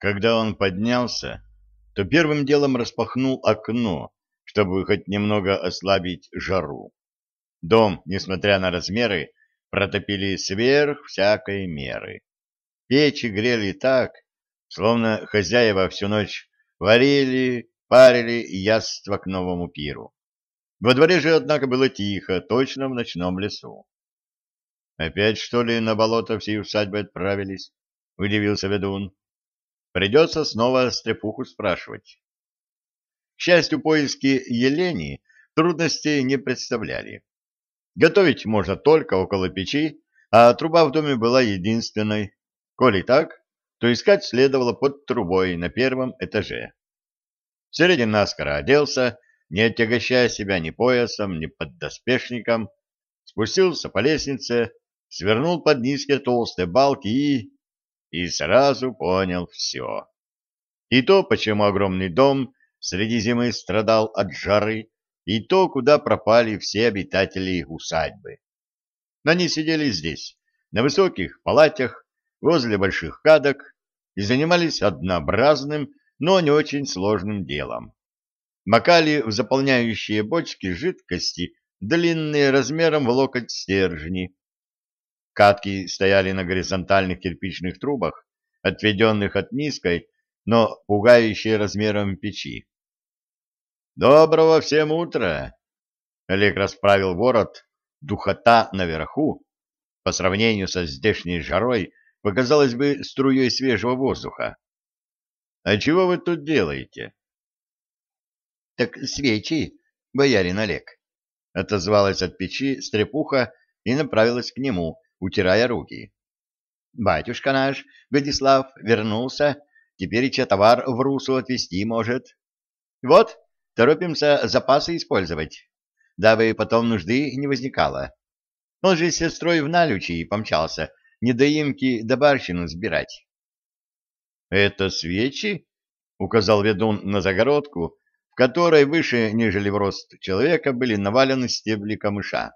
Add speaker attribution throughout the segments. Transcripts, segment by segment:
Speaker 1: Когда он поднялся, то первым делом распахнул окно, чтобы хоть немного ослабить жару. Дом, несмотря на размеры, протопили сверх всякой меры. Печи грели так, словно хозяева всю ночь варили, парили яство к новому пиру. Во дворе же, однако, было тихо, точно в ночном лесу. «Опять, что ли, на болото всей усадьбы отправились?» — удивился ведун. «Придется снова стрепуху спрашивать». К счастью, поиски Елени трудностей не представляли. Готовить можно только около печи, а труба в доме была единственной. Коли так, то искать следовало под трубой на первом этаже. Середин наскоро оделся, не отягощая себя ни поясом, ни поддоспешником, спустился по лестнице, свернул под низкие толстые балки и... и сразу понял все. И то, почему огромный дом среди зимы страдал от жары, и то, куда пропали все обитатели усадьбы. Они сидели здесь, на высоких палатях, возле больших кадок и занимались однообразным, но не очень сложным делом. Макали в заполняющие бочки жидкости длинные размером в локоть стержни. Катки стояли на горизонтальных кирпичных трубах, отведенных от низкой, но пугающей размером печи. «Доброго всем утра!» Олег расправил ворот, духота наверху, по сравнению со здешней жарой, показалось бы струей свежего воздуха. А чего вы тут делаете? — Так свечи, боярин Олег, — отозвалась от печи стрепуха и направилась к нему, утирая руки. — Батюшка наш, Годислав, вернулся, теперь и товар в Русу отвезти может. Вот, торопимся запасы использовать, дабы потом нужды не возникало. Он же с сестрой в Налючи помчался, недоимки да барщину сбирать. — Это свечи? — указал ведун на загородку, в которой выше, нежели в рост человека, были навалены стебли камыша.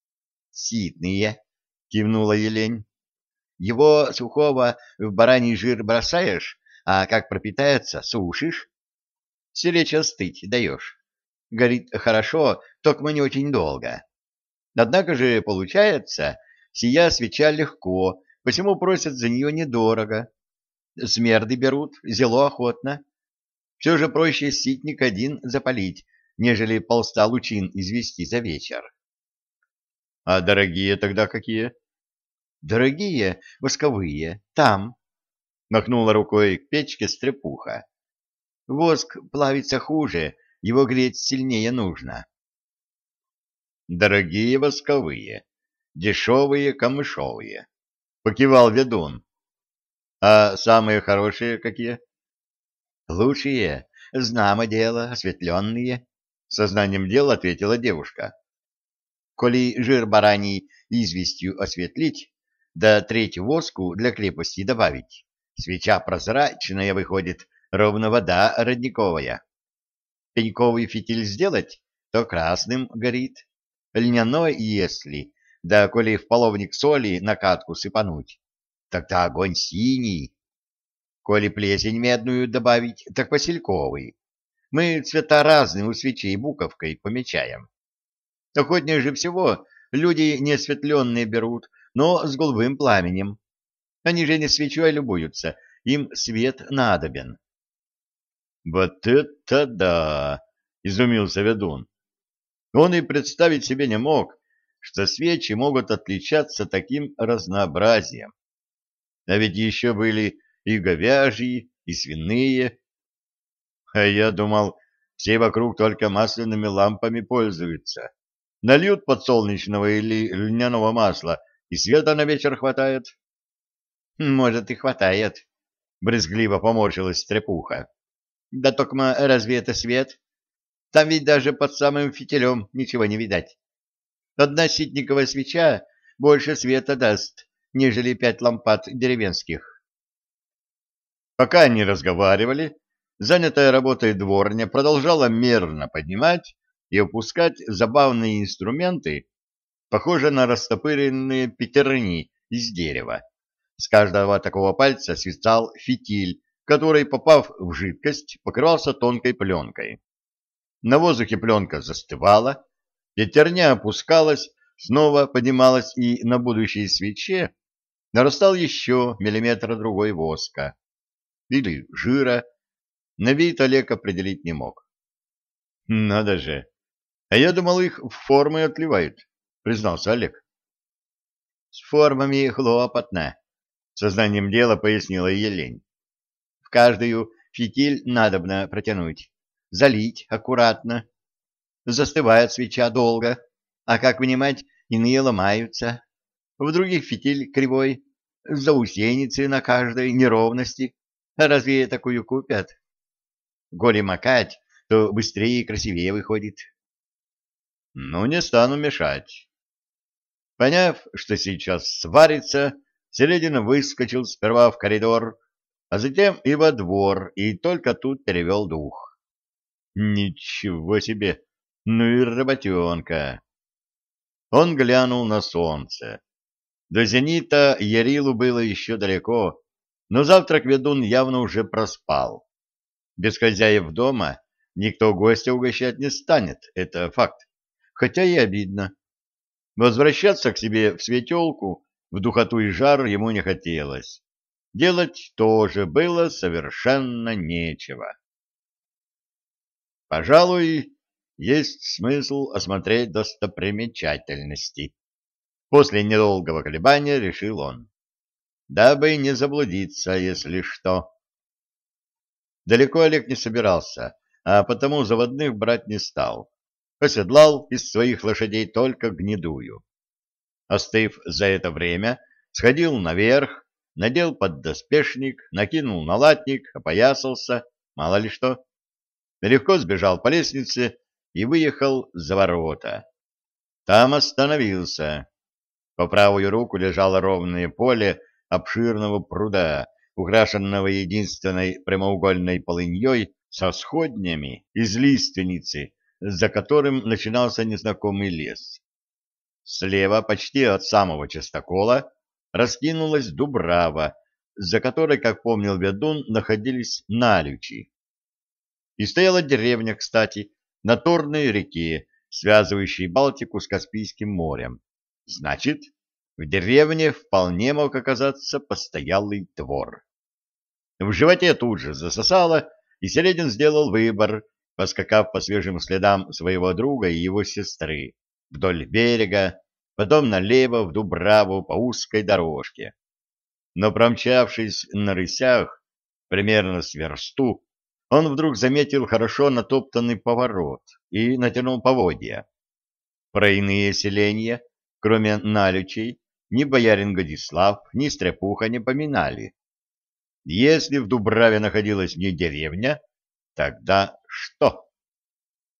Speaker 1: — Ситные, — кивнула Елень. — Его сухого в бараний жир бросаешь, а как пропитается, сушишь. Сиречь остыть даешь. Горит хорошо, только не очень долго. Однако же получается, сия свеча легко, посему просят за нее недорого. Смерды берут, зело охотно. Все же проще ситник один запалить, нежели полста лучин извести за вечер. — А дорогие тогда какие? — Дорогие, восковые, там, — махнула рукой к печке стрепуха. — Воск плавится хуже, его греть сильнее нужно. — Дорогие восковые, дешевые камышовые, — покивал ведун. А самые хорошие какие? Лучшие, знамо дело, осветленные, сознанием дела ответила девушка. Коли жир бараний известью осветлить, да треть воску для крепости добавить, свеча прозрачная выходит, ровно вода родниковая. Пеньковый фитиль сделать, то красным горит. Льняной, если, да коли в половник соли на катку сыпануть, тогда огонь синий. Коли плесень медную добавить, так васильковый. Мы цвета разные у свечей буковкой помечаем. Охотнее же всего люди неосветленные берут, но с голубым пламенем. Они же не свечой любуются, им свет надобен. — Вот это да! — изумился ведун. Он и представить себе не мог, что свечи могут отличаться таким разнообразием. А ведь еще были и говяжьи, и свиные. А я думал, все вокруг только масляными лампами пользуются. Нальют подсолнечного или льняного масла, и света на вечер хватает. Может, и хватает, брезгливо поморщилась трепуха. Да только разве это свет? Там ведь даже под самым фитилем ничего не видать. Одна ситниковая свеча больше света даст, нежели пять лампад деревенских. Пока они разговаривали, занятая работой дворня продолжала мерно поднимать и опускать забавные инструменты, похожие на растопыренные пятерни из дерева. С каждого такого пальца свисал фитиль который, попав в жидкость, покрывался тонкой пленкой. На воздухе пленка застывала, пятерня опускалась, снова поднималась и на будущей свече нарастал еще миллиметр-другой воска или жира, на вид Олег определить не мог. «Надо же! А я думал, их в формы отливают», — признался Олег. «С формами хлопотно», — сознанием дела пояснила Елень. «В каждую фитиль надобно протянуть, залить аккуратно. Застывает свеча долго, а как вынимать, иные ломаются. В других фитиль кривой, заусеницы на каждой неровности. Разве такую купят? Горе макать, то быстрее и красивее выходит. Ну, не стану мешать. Поняв, что сейчас сварится, Селедин выскочил сперва в коридор, а затем и во двор, и только тут перевел дух. Ничего себе! Ну и работенка! Он глянул на солнце. До зенита Ярилу было еще далеко, но завтрак ведун явно уже проспал. Без хозяев дома никто гостя угощать не станет, это факт. Хотя и обидно. Возвращаться к себе в светелку, в духоту и жар ему не хотелось. Делать тоже было совершенно нечего. Пожалуй, есть смысл осмотреть достопримечательности. После недолгого колебания решил он дабы не заблудиться, если что. Далеко Олег не собирался, а потому заводных брать не стал. Оседлал из своих лошадей только гнедую. Остыв за это время, сходил наверх, надел поддоспешник, накинул налатник, опоясался, мало ли что. Легко сбежал по лестнице и выехал за ворота. Там остановился. По правую руку лежало ровное поле, обширного пруда, украшенного единственной прямоугольной полыньей со сходнями из лиственницы, за которым начинался незнакомый лес. Слева, почти от самого частокола, раскинулась дубрава, за которой, как помнил ведун, находились налючи. И стояла деревня, кстати, на Торной реке, связывающей Балтику с Каспийским морем. Значит, в деревне вполне мог оказаться постоялый двор. В животе тут же засосало, и Селедин сделал выбор, поскакав по свежим следам своего друга и его сестры вдоль берега, потом налево в Дубраву по узкой дорожке. Но промчавшись на рысях, примерно с версту, он вдруг заметил хорошо натоптанный поворот и натянул поводья. Про иные селения, кроме налючей, ни боярин Годислав, ни Стряпуха не поминали. Если в Дубраве находилась не деревня, тогда что?